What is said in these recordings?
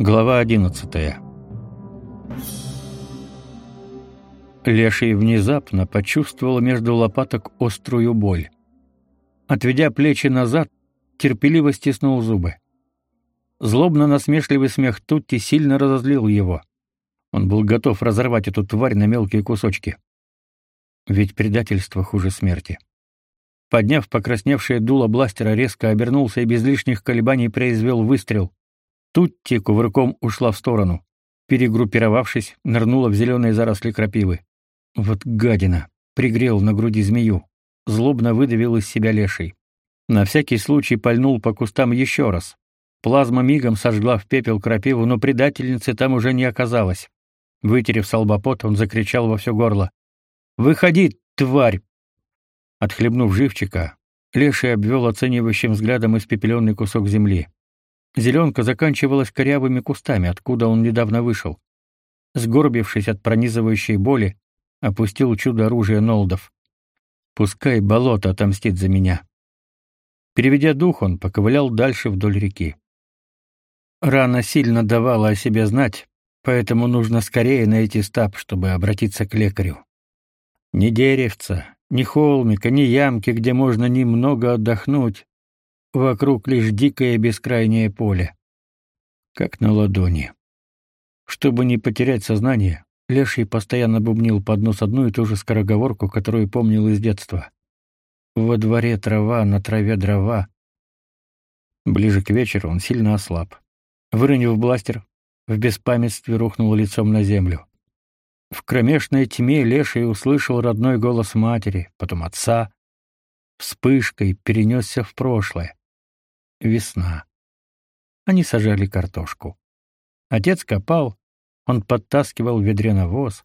Глава 11. Леший внезапно почувствовал между лопаток острую боль. Отведя плечи назад, терпеливо стиснул зубы. Злобно-насмешливый смех Тутти сильно разозлил его. Он был готов разорвать эту тварь на мелкие кусочки. Ведь предательство хуже смерти. Подняв покрасневшее дуло бластера, резко обернулся и без лишних колебаний произвел выстрел. Тутти кувырком ушла в сторону. Перегруппировавшись, нырнула в зеленые заросли крапивы. Вот гадина! Пригрел на груди змею. Злобно выдавил из себя леший. На всякий случай пальнул по кустам еще раз. Плазма мигом сожгла в пепел крапиву, но предательницы там уже не оказалось. Вытерев с он закричал во все горло. «Выходи, тварь! Отхлебнув живчика, Леший обвел оценивающим взглядом испепеленный кусок земли. Зеленка заканчивалась корявыми кустами, откуда он недавно вышел. Сгорбившись от пронизывающей боли, опустил чудо-оружие Нолдов. «Пускай болото отомстит за меня». Переведя дух, он поковылял дальше вдоль реки. Рана сильно давала о себе знать, поэтому нужно скорее найти стаб, чтобы обратиться к лекарю. Ни деревца, ни холмика, ни ямки, где можно немного отдохнуть. Вокруг лишь дикое бескрайнее поле. Как на ладони. Чтобы не потерять сознание, Леший постоянно бубнил под нос одну и ту же скороговорку, которую помнил из детства. «Во дворе трава, на траве дрова». Ближе к вечеру он сильно ослаб. Выронив бластер, в беспамятстве рухнул лицом на землю. В кромешной тьме Леший услышал родной голос матери, потом отца. Вспышкой перенесся в прошлое. Весна. Они сажали картошку. Отец копал, он подтаскивал в ведре навоз,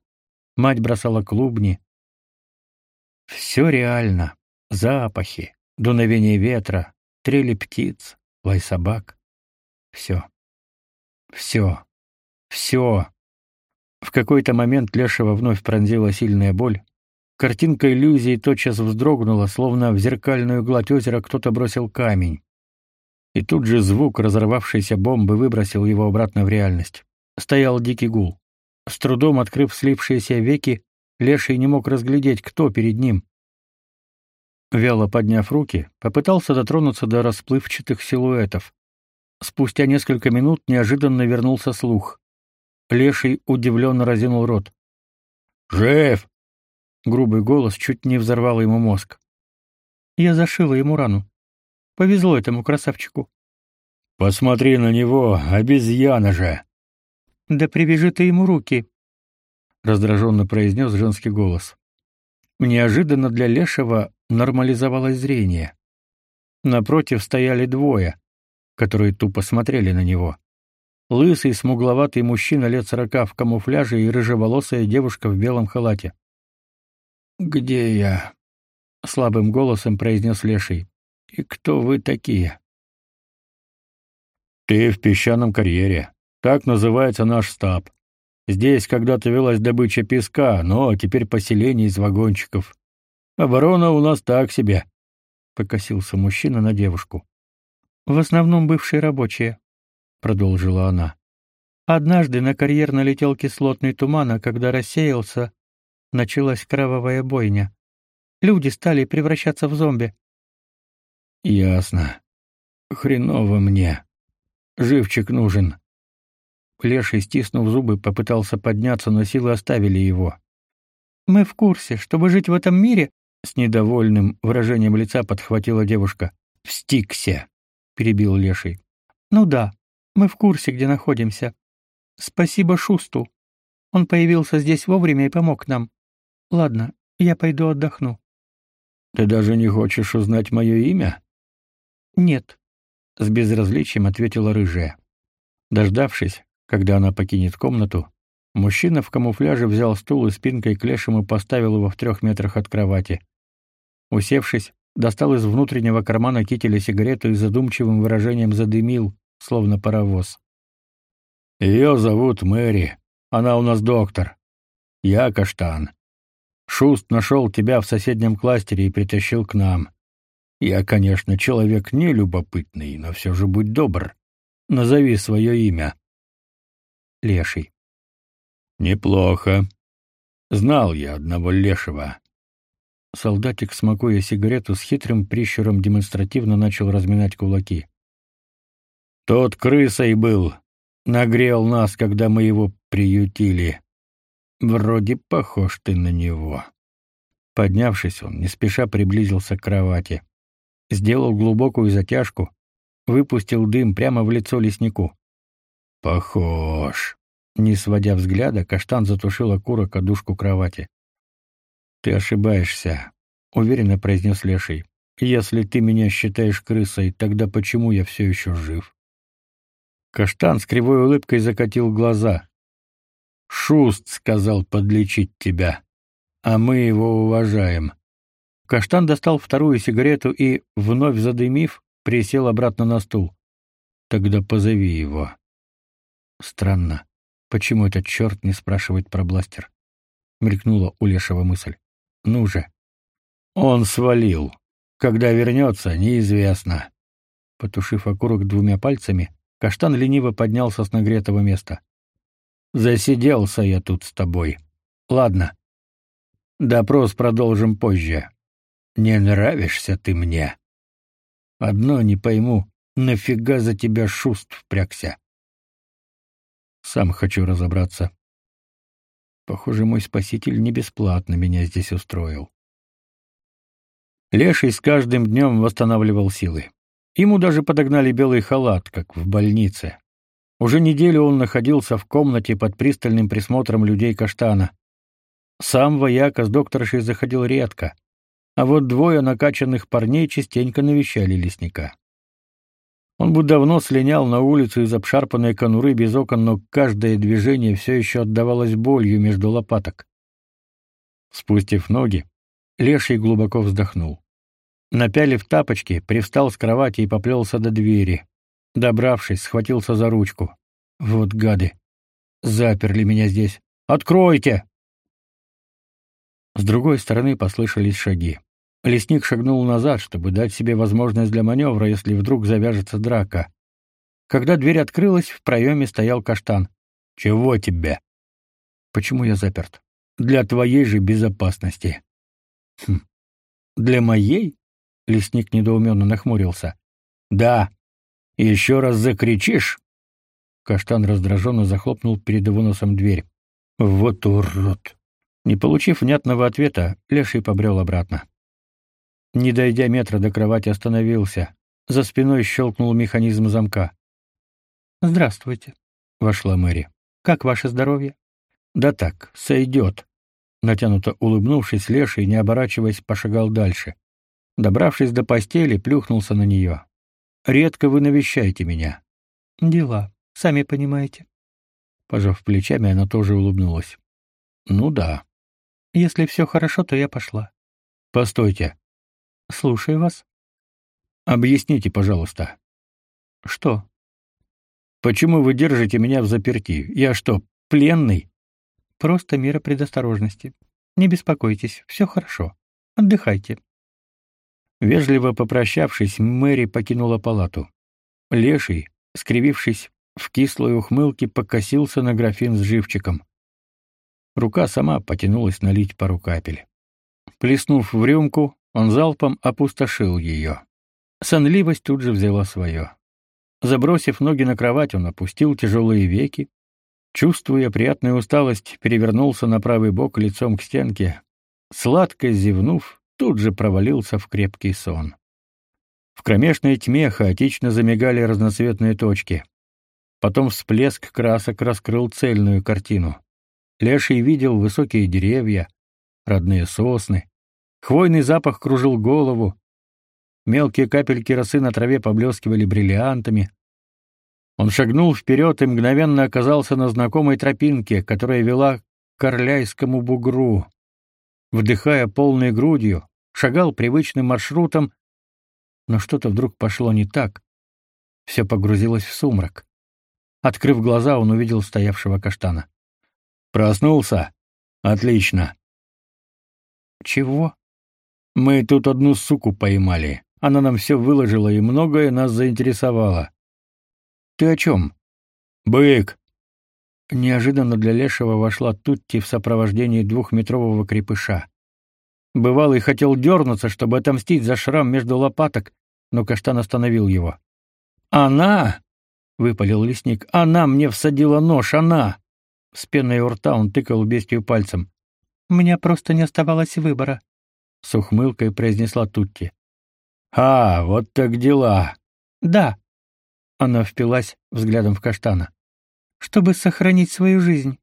мать бросала клубни. Все реально. Запахи, дуновение ветра, трели птиц, лай собак. Все. Все. Все. В какой-то момент Лешего вновь пронзила сильная боль. Картинка иллюзии тотчас вздрогнула, словно в зеркальную гладь озера кто-то бросил камень. И тут же звук разорвавшейся бомбы выбросил его обратно в реальность. Стоял дикий гул. С трудом открыв слипшиеся веки, Леший не мог разглядеть, кто перед ним. Вяло подняв руки, попытался дотронуться до расплывчатых силуэтов. Спустя несколько минут неожиданно вернулся слух. Леший удивленно разинул рот. «Жив!» Грубый голос чуть не взорвал ему мозг. Я зашила ему рану. Повезло этому красавчику. «Посмотри на него, обезьяна же!» «Да привяжи ты ему руки!» Раздраженно произнес женский голос. Неожиданно для Лешего нормализовалось зрение. Напротив стояли двое, которые тупо смотрели на него. Лысый, смугловатый мужчина лет сорока в камуфляже и рыжеволосая девушка в белом халате. «Где я?» — слабым голосом произнес Леший. «И кто вы такие?» «Ты в песчаном карьере. Так называется наш стаб. Здесь когда-то велась добыча песка, но теперь поселение из вагончиков. Оборона у нас так себе», — покосился мужчина на девушку. «В основном бывшие рабочие», продолжила она. Однажды на карьер налетел кислотный туман, а когда рассеялся, началась кровавая бойня. Люди стали превращаться в зомби. Ясно. Хреново мне. Живчик нужен. Леший, стиснув зубы, попытался подняться, но силы оставили его. Мы в курсе, чтобы жить в этом мире, с недовольным выражением лица подхватила девушка. Встикся, перебил Леший. Ну да, мы в курсе, где находимся. Спасибо Шусту. Он появился здесь вовремя и помог нам. Ладно, я пойду отдохну. Ты даже не хочешь узнать мое имя? Нет, с безразличием ответила рыжая. Дождавшись, когда она покинет комнату, мужчина в камуфляже взял стул и спинкой к лешему поставил его в трех метрах от кровати. Усевшись, достал из внутреннего кармана кителя сигарету и задумчивым выражением задымил, словно паровоз. Ее зовут Мэри. Она у нас доктор. Я Каштан. Шуст нашел тебя в соседнем кластере и притащил к нам. Я, конечно, человек не любопытный, но все же будь добр. Назови свое имя. леший. Неплохо. Знал я одного лешего. Солдатик, смакуя сигарету с хитрым прищуром, демонстративно начал разминать кулаки. Тот крысой был, нагрел нас, когда мы его приютили. Вроде похож ты на него. Поднявшись, он не спеша приблизился к кровати, сделал глубокую затяжку, выпустил дым прямо в лицо леснику. Похож. Не сводя взгляда, Каштан затушил окурок о дужку кровати. Ты ошибаешься, уверенно произнес Леший. Если ты меня считаешь крысой, тогда почему я все еще жив? Каштан с кривой улыбкой закатил глаза. Шуст сказал подлечить тебя, а мы его уважаем. Каштан достал вторую сигарету и, вновь задымив, присел обратно на стул. Тогда позови его. Странно. Почему этот черт не спрашивает про бластер? Мелькнула у Лешего мысль. Ну же. Он свалил. Когда вернется, неизвестно. Потушив окурок двумя пальцами, Каштан лениво поднялся с нагретого места. Засиделся я тут с тобой. Ладно. Допрос продолжим позже. Не нравишься ты мне. Одно не пойму, нафига за тебя шуст впрягся? Сам хочу разобраться. Похоже, мой спаситель не бесплатно меня здесь устроил. Леший с каждым днем восстанавливал силы. Ему даже подогнали белый халат, как в больнице. Уже неделю он находился в комнате под пристальным присмотром людей Каштана. Сам вояка с докторшей заходил редко, а вот двое накачанных парней частенько навещали лесника. Он бы давно слинял на улицу из обшарпанной конуры без окон, но каждое движение все еще отдавалось болью между лопаток. Спустив ноги, Леший глубоко вздохнул. Напялив тапочки, привстал с кровати и поплелся до двери. Добравшись, схватился за ручку. Вот гады. Заперли меня здесь. Откройте! С другой стороны послышались шаги. Лесник шагнул назад, чтобы дать себе возможность для маневра, если вдруг завяжется драка. Когда дверь открылась, в проеме стоял каштан. «Чего тебе?» «Почему я заперт?» «Для твоей же безопасности». «Хм. Для моей?» Лесник недоуменно нахмурился. «Да. Еще раз закричишь?» Каштан раздраженно захлопнул перед его носом дверь. «Вот урод!» Не получив внятного ответа, Леший побрел обратно. Не дойдя метра до кровати, остановился. За спиной щелкнул механизм замка. «Здравствуйте», — вошла Мэри. «Как ваше здоровье?» «Да так, сойдет». Натянуто улыбнувшись, Леший, не оборачиваясь, пошагал дальше. Добравшись до постели, плюхнулся на нее. «Редко вы навещаете меня». «Дела, сами понимаете». Пожав плечами, она тоже улыбнулась. «Ну да». «Если все хорошо, то я пошла». «Постойте. Слушаю вас. Объясните, пожалуйста. Что? Почему вы держите меня в заперти? Я что, пленный? Просто мера предосторожности. Не беспокойтесь, все хорошо. Отдыхайте. Вежливо попрощавшись, Мэри покинула палату. Леший, скривившись в кислой ухмылке, покосился на графин с живчиком. Рука сама потянулась налить пару капель. Плеснув в рюмку, он залпом опустошил ее. Сонливость тут же взяла свое. Забросив ноги на кровать, он опустил тяжелые веки, чувствуя приятную усталость, перевернулся на правый бок лицом к стенке, сладко зевнув, тут же провалился в крепкий сон. В кромешной тьме хаотично замигали разноцветные точки. Потом всплеск красок раскрыл цельную картину. Леший видел высокие деревья, родные сосны, Хвойный запах кружил голову. Мелкие капельки росы на траве поблескивали бриллиантами. Он шагнул вперед и мгновенно оказался на знакомой тропинке, которая вела к Корляйскому бугру. Вдыхая полной грудью, шагал привычным маршрутом, но что-то вдруг пошло не так. Все погрузилось в сумрак. Открыв глаза, он увидел стоявшего каштана. Проснулся? Отлично. Чего? Мы тут одну суку поймали. Она нам все выложила и многое нас заинтересовало. Ты о чем? Бык. неожиданно для Лешего вошла Тутти в сопровождении двухметрового крепыша. Бывалый хотел дернуться, чтобы отомстить за шрам между лопаток, но Каштан остановил его. «Она!» — выпалил лесник. «Она мне всадила нож, она!» С пеной у рта он тыкал бестию пальцем. «У меня просто не оставалось выбора», — с ухмылкой произнесла Тутти. «А, вот так дела!» «Да!» — она впилась взглядом в Каштана. «Чтобы сохранить свою жизнь».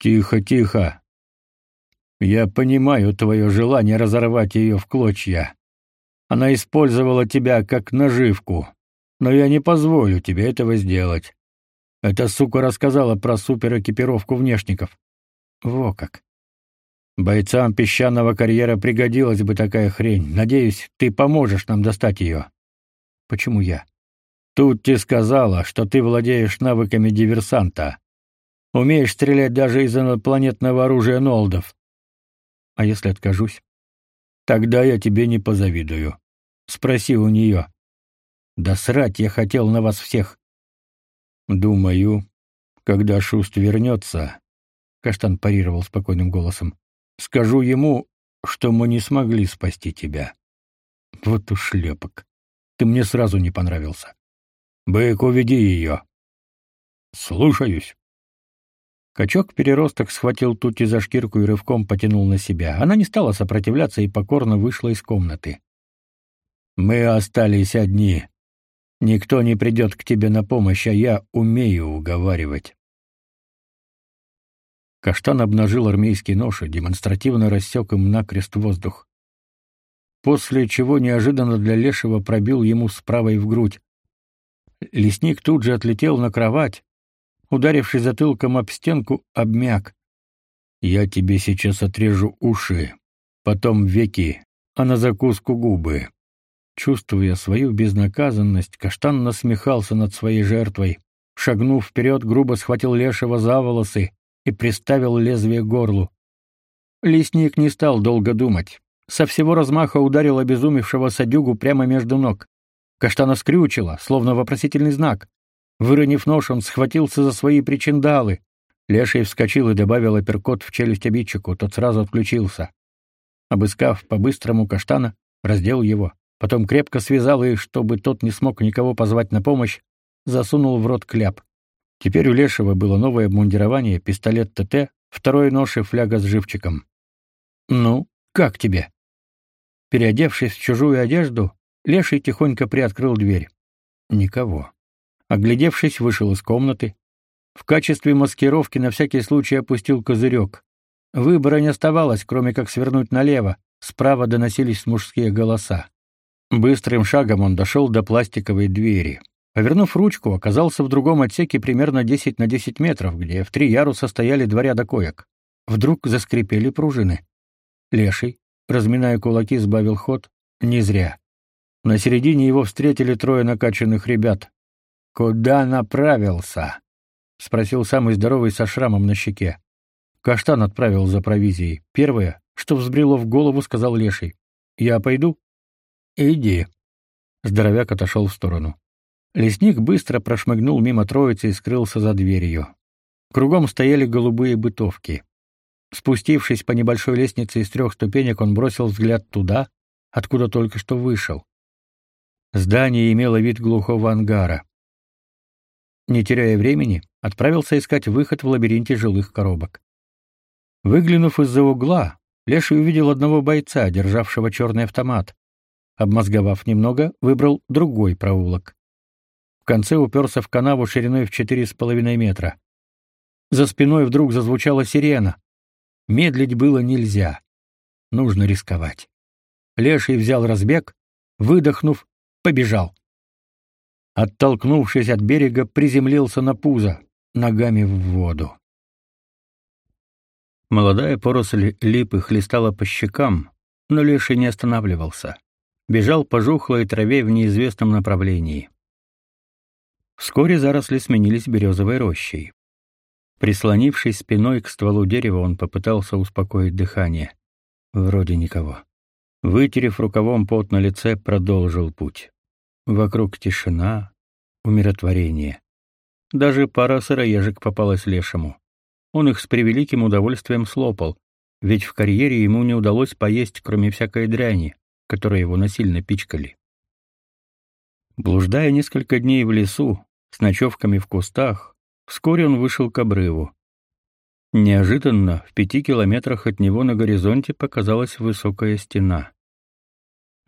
«Тихо, тихо! Я понимаю твое желание разорвать ее в клочья. Она использовала тебя как наживку, но я не позволю тебе этого сделать. Эта сука рассказала про суперэкипировку внешников. Во как. Бойцам песчаного карьера пригодилась бы такая хрень. Надеюсь, ты поможешь нам достать ее. Почему я? Тут тебе сказала, что ты владеешь навыками диверсанта. Умеешь стрелять даже из инопланетного оружия Нолдов. А если откажусь? Тогда я тебе не позавидую. Спроси у нее. Да срать я хотел на вас всех. Думаю, когда Шуст вернется, Каштан парировал спокойным голосом. Скажу ему, что мы не смогли спасти тебя. Вот уж шлепок. Ты мне сразу не понравился. Бык, уведи ее. Слушаюсь. Качок-переросток схватил Тути за шкирку и рывком потянул на себя. Она не стала сопротивляться и покорно вышла из комнаты. «Мы остались одни. Никто не придет к тебе на помощь, а я умею уговаривать». Каштан обнажил армейский нож и демонстративно рассек им накрест воздух. После чего неожиданно для Лешего пробил ему справа и в грудь. Лесник тут же отлетел на кровать, ударившись затылком об стенку, обмяк. «Я тебе сейчас отрежу уши, потом веки, а на закуску губы». Чувствуя свою безнаказанность, Каштан насмехался над своей жертвой. Шагнув вперед, грубо схватил Лешего за волосы и приставил лезвие к горлу. Лесник не стал долго думать. Со всего размаха ударил обезумевшего садюгу прямо между ног. Каштана скрючило, словно вопросительный знак. Выронив нож, он схватился за свои причиндалы. Леший вскочил и добавил апперкот в челюсть обидчику, тот сразу отключился. Обыскав по-быстрому каштана, раздел его, потом крепко связал и, чтобы тот не смог никого позвать на помощь, засунул в рот кляп. Теперь у Лешего было новое обмундирование, пистолет ТТ, второй нож и фляга с живчиком. «Ну, как тебе?» Переодевшись в чужую одежду, Леший тихонько приоткрыл дверь. Никого. Оглядевшись, вышел из комнаты. В качестве маскировки на всякий случай опустил козырек. Выбора не оставалось, кроме как свернуть налево. Справа доносились мужские голоса. Быстрым шагом он дошел до пластиковой двери. Повернув ручку, оказался в другом отсеке примерно 10 на 10 метров, где в три яруса стояли два ряда коек. Вдруг заскрипели пружины. Леший, разминая кулаки, сбавил ход. Не зря. На середине его встретили трое накачанных ребят. «Куда направился?» — спросил самый здоровый со шрамом на щеке. Каштан отправил за провизией. Первое, что взбрело в голову, сказал Леший. «Я пойду?» «Иди». Здоровяк отошел в сторону. Лесник быстро прошмыгнул мимо троицы и скрылся за дверью. Кругом стояли голубые бытовки. Спустившись по небольшой лестнице из трех ступенек, он бросил взгляд туда, откуда только что вышел. Здание имело вид глухого ангара не теряя времени, отправился искать выход в лабиринте жилых коробок. Выглянув из-за угла, Леший увидел одного бойца, державшего черный автомат. Обмозговав немного, выбрал другой проулок. Конце уперся в канаву шириной в четыре с половиной метра. За спиной вдруг зазвучала сирена. Медлить было нельзя. Нужно рисковать. Леший взял разбег, выдохнув, побежал оттолкнувшись от берега, приземлился на пузо, ногами в воду. Молодая поросль липы хлестала по щекам, но леший не останавливался. Бежал по жухлой траве в неизвестном направлении. Вскоре заросли сменились березовой рощей. Прислонившись спиной к стволу дерева, он попытался успокоить дыхание. Вроде никого. Вытерев рукавом пот на лице, продолжил путь. Вокруг тишина, умиротворение. Даже пара сыроежек попалась лешему. Он их с превеликим удовольствием слопал, ведь в карьере ему не удалось поесть, кроме всякой дряни, которой его насильно пичкали. Блуждая несколько дней в лесу, с ночевками в кустах, вскоре он вышел к обрыву. Неожиданно в пяти километрах от него на горизонте показалась высокая стена.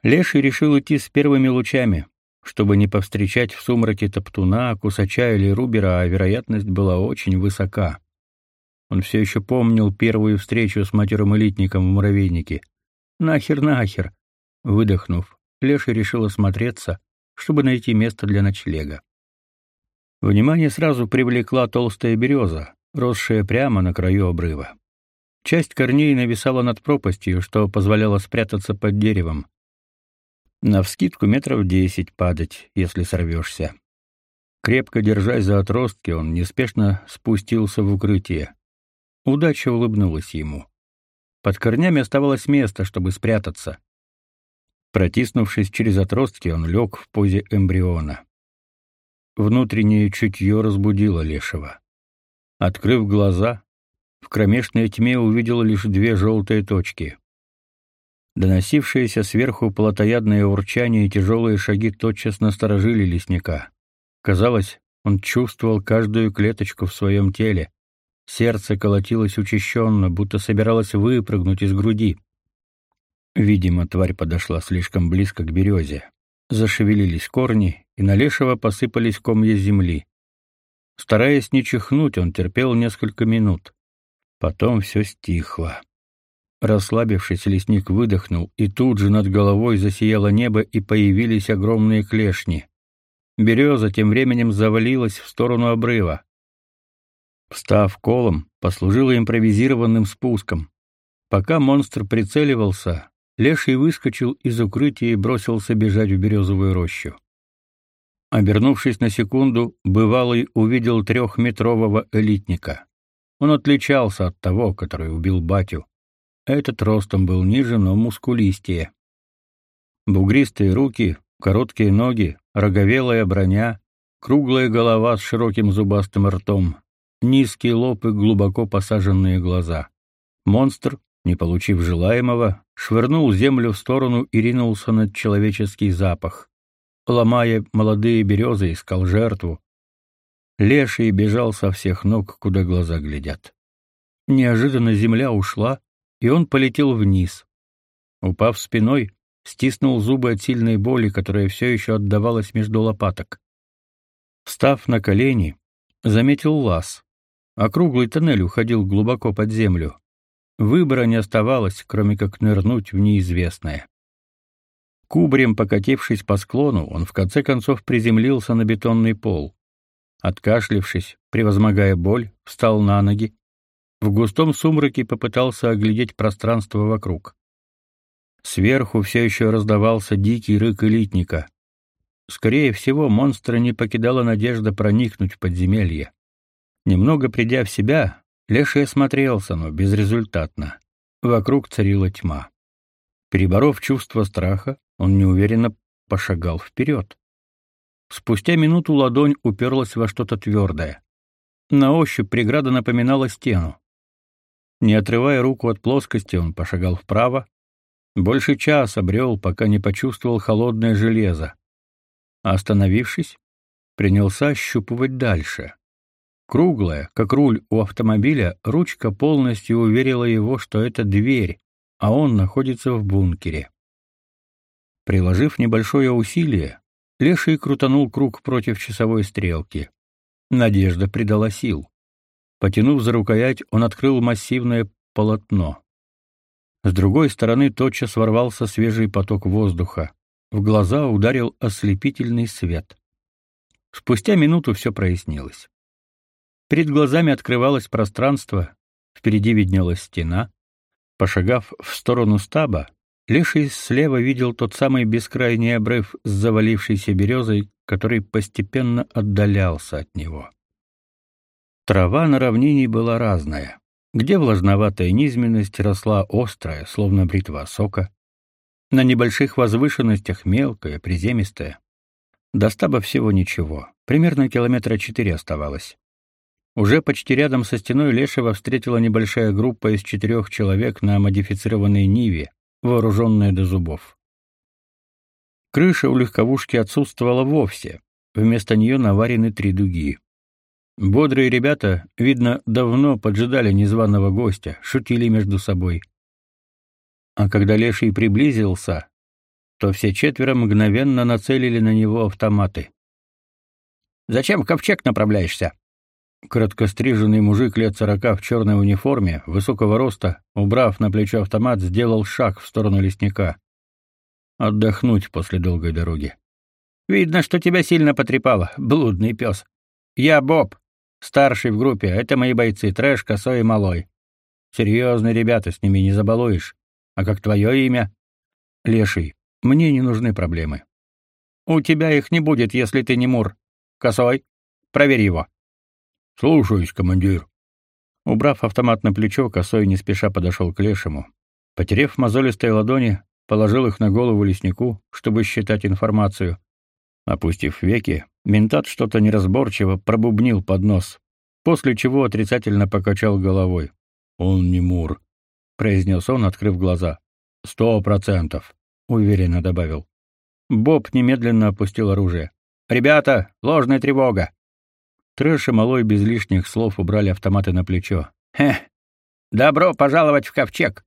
Леший решил идти с первыми лучами, чтобы не повстречать в сумраке топтуна, кусача или рубера, а вероятность была очень высока. Он все еще помнил первую встречу с матерым-элитником в муравейнике. «Нахер, нахер!» Выдохнув, Леший решил осмотреться, чтобы найти место для ночлега. Внимание сразу привлекла толстая береза, росшая прямо на краю обрыва. Часть корней нависала над пропастью, что позволяло спрятаться под деревом. Навскидку метров десять падать, если сорвешься. Крепко держась за отростки, он неспешно спустился в укрытие. Удача улыбнулась ему. Под корнями оставалось место, чтобы спрятаться. Протиснувшись через отростки, он лег в позе эмбриона. Внутреннее чутье разбудило Лешего. Открыв глаза, в кромешной тьме увидел лишь две желтые точки. Доносившиеся сверху плотоядное урчание и тяжелые шаги тотчас насторожили лесника. Казалось, он чувствовал каждую клеточку в своем теле. Сердце колотилось учащенно, будто собиралось выпрыгнуть из груди. Видимо, тварь подошла слишком близко к березе. Зашевелились корни, и на лешего посыпались комья земли. Стараясь не чихнуть, он терпел несколько минут. Потом все стихло. Расслабившись, лесник выдохнул, и тут же над головой засияло небо, и появились огромные клешни. Береза тем временем завалилась в сторону обрыва. Встав колом, послужила импровизированным спуском. Пока монстр прицеливался, леший выскочил из укрытия и бросился бежать в березовую рощу. Обернувшись на секунду, бывалый увидел трехметрового элитника. Он отличался от того, который убил батю. Этот ростом был ниже, но мускулистее. Бугристые руки, короткие ноги, роговелая броня, круглая голова с широким зубастым ртом, низкий лоб и глубоко посаженные глаза. Монстр, не получив желаемого, швырнул землю в сторону и ринулся на человеческий запах. Ломая молодые березы, искал жертву. Леший бежал со всех ног, куда глаза глядят. Неожиданно земля ушла, и он полетел вниз. Упав спиной, стиснул зубы от сильной боли, которая все еще отдавалась между лопаток. Встав на колени, заметил лаз. Округлый тоннель уходил глубоко под землю. Выбора не оставалось, кроме как нырнуть в неизвестное. Кубрем покатившись по склону, он в конце концов приземлился на бетонный пол. Откашлившись, превозмогая боль, встал на ноги в густом сумраке попытался оглядеть пространство вокруг. Сверху все еще раздавался дикий рык элитника. Скорее всего, монстра не покидала надежда проникнуть в подземелье. Немного придя в себя, Леший осмотрелся, но безрезультатно. Вокруг царила тьма. Переборов чувство страха, он неуверенно пошагал вперед. Спустя минуту ладонь уперлась во что-то твердое. На ощупь преграда напоминала стену. Не отрывая руку от плоскости, он пошагал вправо. Больше часа брел, пока не почувствовал холодное железо. остановившись, принялся ощупывать дальше. Круглая, как руль у автомобиля, ручка полностью уверила его, что это дверь, а он находится в бункере. Приложив небольшое усилие, Леший крутанул круг против часовой стрелки. Надежда придала сил. Потянув за рукоять, он открыл массивное полотно. С другой стороны тотчас ворвался свежий поток воздуха. В глаза ударил ослепительный свет. Спустя минуту все прояснилось. Перед глазами открывалось пространство, впереди виднелась стена. Пошагав в сторону стаба, Леший слева видел тот самый бескрайний обрыв с завалившейся березой, который постепенно отдалялся от него. Трава на равнине была разная. Где влажноватая низменность росла острая, словно бритва сока. На небольших возвышенностях мелкая, приземистая. До стаба всего ничего. Примерно километра четыре оставалось. Уже почти рядом со стеной Лешего встретила небольшая группа из четырех человек на модифицированной Ниве, вооруженная до зубов. Крыша у легковушки отсутствовала вовсе, вместо нее наварены три дуги. Бодрые ребята, видно, давно поджидали незваного гостя, шутили между собой. А когда Леший приблизился, то все четверо мгновенно нацелили на него автоматы. «Зачем в ковчег направляешься?» Краткостриженный мужик лет сорока в черной униформе, высокого роста, убрав на плечо автомат, сделал шаг в сторону лесника. Отдохнуть после долгой дороги. «Видно, что тебя сильно потрепало, блудный пес. Я Боб, старший в группе, это мои бойцы, Трэш, Косой и Малой. Серьезные ребята, с ними не забалуешь. А как твое имя?» «Леший. Мне не нужны проблемы». «У тебя их не будет, если ты не Мур. Косой, проверь его». Слушаюсь, командир. Убрав автомат на плечо, косой не спеша подошел к лешему. Потерев мозолистые ладони, положил их на голову леснику, чтобы считать информацию. Опустив веки, ментат что-то неразборчиво пробубнил под нос, после чего отрицательно покачал головой. «Он не Мур», — произнес он, открыв глаза. «Сто процентов», — уверенно добавил. Боб немедленно опустил оружие. «Ребята, ложная тревога! Трэш и Малой без лишних слов убрали автоматы на плечо. «Хе! Добро пожаловать в ковчег!»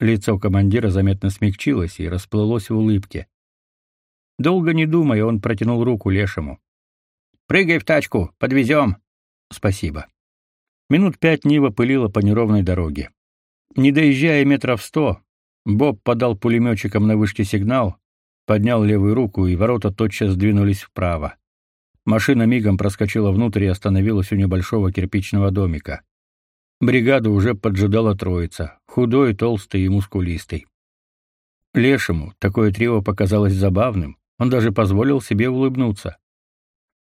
Лицо командира заметно смягчилось и расплылось в улыбке. Долго не думая, он протянул руку Лешему. «Прыгай в тачку, подвезем!» «Спасибо». Минут пять Нива пылила по неровной дороге. Не доезжая метров сто, Боб подал пулеметчикам на вышке сигнал, поднял левую руку, и ворота тотчас сдвинулись вправо. Машина мигом проскочила внутрь и остановилась у небольшого кирпичного домика. Бригаду уже поджидала троица: худой, толстый и мускулистый. Лешему такое трио показалось забавным. Он даже позволил себе улыбнуться.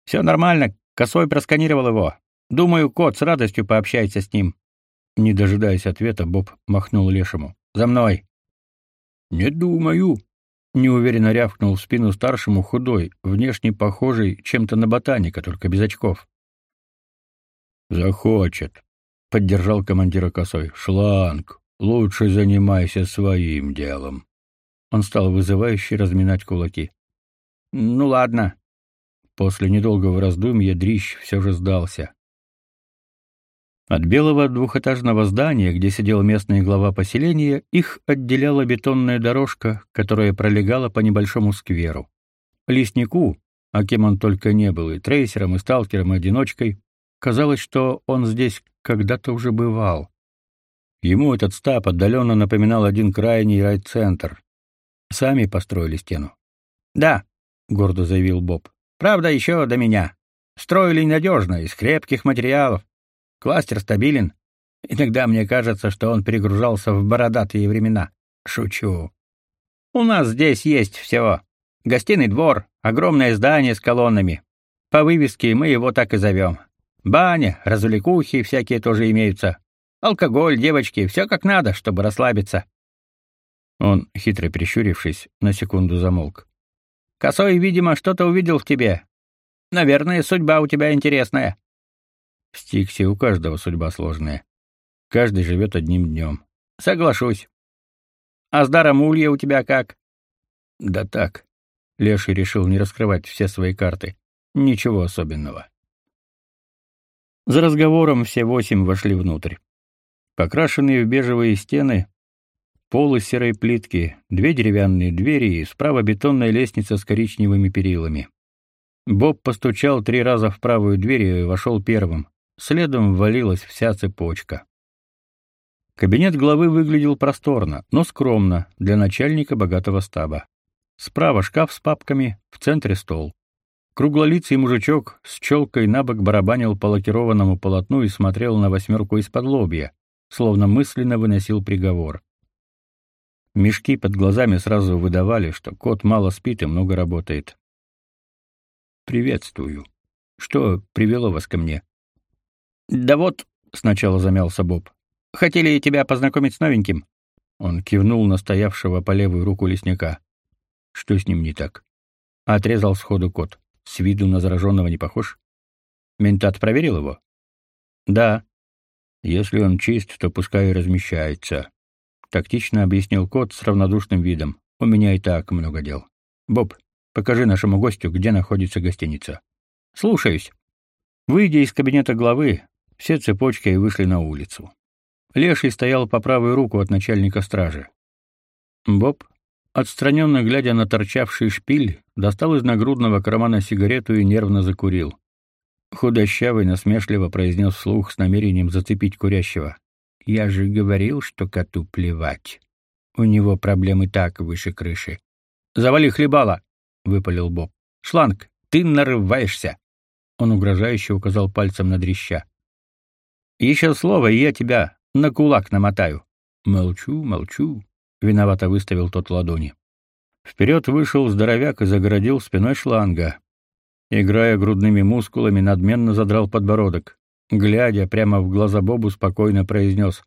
«Все нормально, косой просканировал его. Думаю, кот с радостью пообщается с ним. Не дожидаясь ответа, Боб махнул Лешему. За мной. Не думаю, неуверенно рявкнул в спину старшему худой, внешне похожий чем-то на ботаника, только без очков. Захочет, поддержал командира косой. Шланг, лучше занимайся своим делом. Он стал вызывающе разминать кулаки. Ну ладно. После недолгого раздумья Дрищ все же сдался. От белого двухэтажного здания, где сидел местный глава поселения, их отделяла бетонная дорожка, которая пролегала по небольшому скверу. Леснику, а кем он только не был, и трейсером, и сталкером, и одиночкой, казалось, что он здесь когда-то уже бывал. Ему этот стаб отдаленно напоминал один крайний райцентр. Сами построили стену. «Да», — гордо заявил Боб. «Правда, еще до меня. Строили надежно, из крепких материалов. Кластер стабилен. Иногда мне кажется, что он перегружался в бородатые времена. Шучу. У нас здесь есть все. Гостиный двор, огромное здание с колоннами. По вывеске мы его так и зовем. Баня, развлекухи всякие тоже имеются. Алкоголь, девочки, все как надо, чтобы расслабиться. Он, хитро прищурившись, на секунду замолк. Косой, видимо, что-то увидел в тебе. Наверное, судьба у тебя интересная. В Стиксе у каждого судьба сложная. Каждый живет одним днем. Соглашусь. А с даром улья у тебя как? Да так. Леший решил не раскрывать все свои карты. Ничего особенного. За разговором все восемь вошли внутрь. Покрашенные в бежевые стены, пол из серой плитки, две деревянные двери и справа бетонная лестница с коричневыми перилами. Боб постучал три раза в правую дверь и вошел первым. Следом ввалилась вся цепочка. Кабинет главы выглядел просторно, но скромно для начальника богатого стаба. Справа шкаф с папками, в центре стол. Круглолицый мужичок с челкой набок барабанил по лакированному полотну и смотрел на восьмерку из-под лобья, словно мысленно выносил приговор. Мешки под глазами сразу выдавали, что кот мало спит и много работает. «Приветствую. Что привело вас ко мне?» Да вот, сначала замялся Боб. Хотели тебя познакомить с новеньким. Он кивнул на стоявшего по левую руку лесника. Что с ним не так? Отрезал сходу кот. С виду на зараженного не похож. Ментат проверил его? Да. Если он чист, то пускай размещается. Тактично объяснил кот с равнодушным видом. У меня и так много дел. Боб, покажи нашему гостю, где находится гостиница. Слушаюсь. Выйдя из кабинета главы, все цепочкой вышли на улицу. Леший стоял по правую руку от начальника стражи. Боб, отстраненно глядя на торчавший шпиль, достал из нагрудного кармана сигарету и нервно закурил. Худощавый насмешливо произнес вслух с намерением зацепить курящего. «Я же говорил, что коту плевать. У него проблемы так выше крыши». «Завали хлебала!» — выпалил Боб. «Шланг, ты нарываешься!» Он угрожающе указал пальцем на дрища. «Еще слово, и я тебя на кулак намотаю». «Молчу, молчу», — виновато выставил тот ладони. Вперед вышел здоровяк и загородил спиной шланга. Играя грудными мускулами, надменно задрал подбородок. Глядя прямо в глаза Бобу, спокойно произнес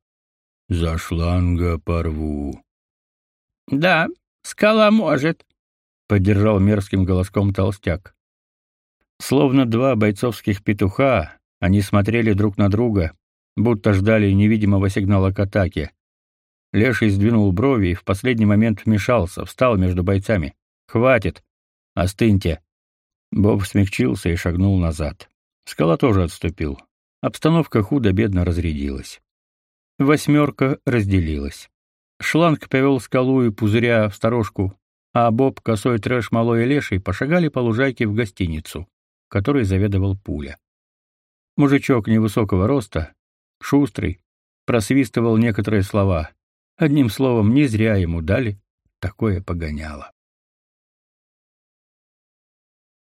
«За шланга порву». «Да, скала может», — поддержал мерзким голоском толстяк. Словно два бойцовских петуха, они смотрели друг на друга, будто ждали невидимого сигнала к атаке. Леший сдвинул брови и в последний момент вмешался, встал между бойцами. «Хватит! Остыньте!» Боб смягчился и шагнул назад. Скала тоже отступил. Обстановка худо-бедно разрядилась. Восьмерка разделилась. Шланг повел скалу и пузыря в сторожку, а Боб, косой трэш, малой и леший пошагали по лужайке в гостиницу, которой заведовал Пуля. Мужичок невысокого роста, шустрый, просвистывал некоторые слова. Одним словом, не зря ему дали такое погоняло.